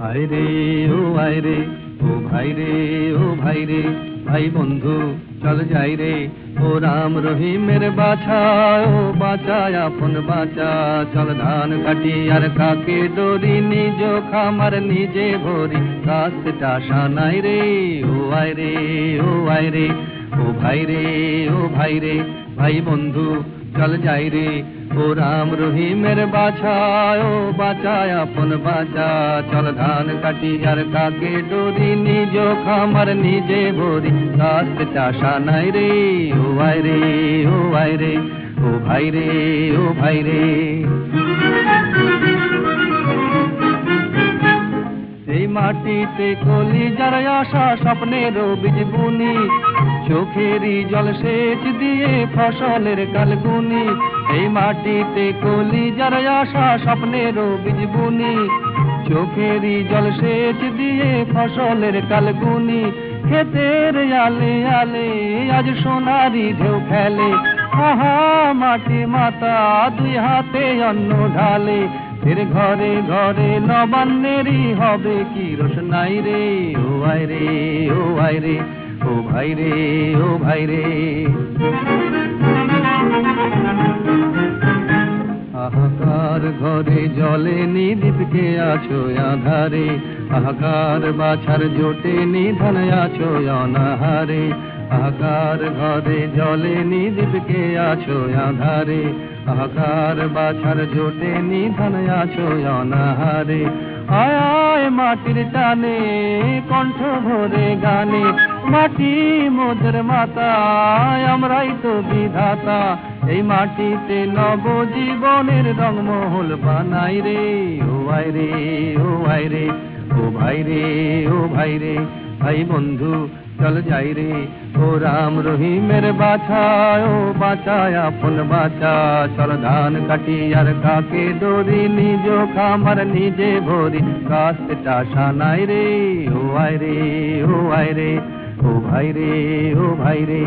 আয় রে ও আয় রে ও ভাই রে ও ভাই রে ভাই বন্ধু চল যাই রে। ও রাম রহিমের বাছা, ও বাঁচায় আপন বাঁচা চল ধান কাটি, আর কাকে ডরি নিজ খামার নিজে ভরি। কাজটা সানাই রে, ও আয় রে, ও আয় রে। ও ভাই রে, ও ভাই রে। ভাই বন্ধু চল যাই রে ও রাম রহিমের বাছা ও বাঁচায় আপন বাঁচা চল ধান কাটি আর কাকে ডোরি নিজ খামার নিজে ভরি কাস্ত চাষা নাই রে ও আয় রে ও আয় রে ও ভাই রে ও ভাই রে মাটিতে কলি, যার আশা স্বপ্নের বীজ বুনি চোখেরই জল সেচ দিয়ে ফসলের কালগুনি। এই মাটিতে কলি, যার আশা স্বপ্নের বীজ বুনি চোখেরই জল সেচ দিয়ে ফসলের কালগুনি। খেতের আলে আলে আজ সোনারি ঢেউ খেলে মাটি মাতা দুই হাতে অন্ন ঢালে। ফের ঘরে ঘরে নবান্নেরই হবে কি রোশনাই রে, ও আয় রে, ও আয় রে, ও ভাই রে, ও ভাই রে। হাহাকার ঘরে জলে নিদীপকে আছো আধারে হাহাকার বাছার জোটে নিধন আছো অনাহারে। হাহাকার ঘরে জলে নিদীপকে আছো আধারে। হাহাকার বাছার জোটে নিধন আছো অনাহারে। আয় মাটির টানে, কণ্ঠ ভরে গানে। মাটি মোদের মাতা আমরাই তো বিধাতা। এই মাটিতে নব জীবনের রংমহল বানাই রে, ও ভাই রে, ও ভাই রে, ও ভাই রে, ও ভাই রে। ভাই বন্ধু চল যাই রে ও রাম রহিমের বাছা ও বাঁচায় আপন বাঁচা চল ধান কাটি আর কাকে ডরি নিজ খামার নিজে ভরি কাস্তে সানাই রে ও আয় রে ও আয় রে ও ভাই রে ও ভাই রে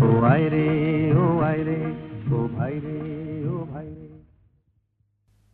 ও আয় রে ও আয় রে ও ভাই রে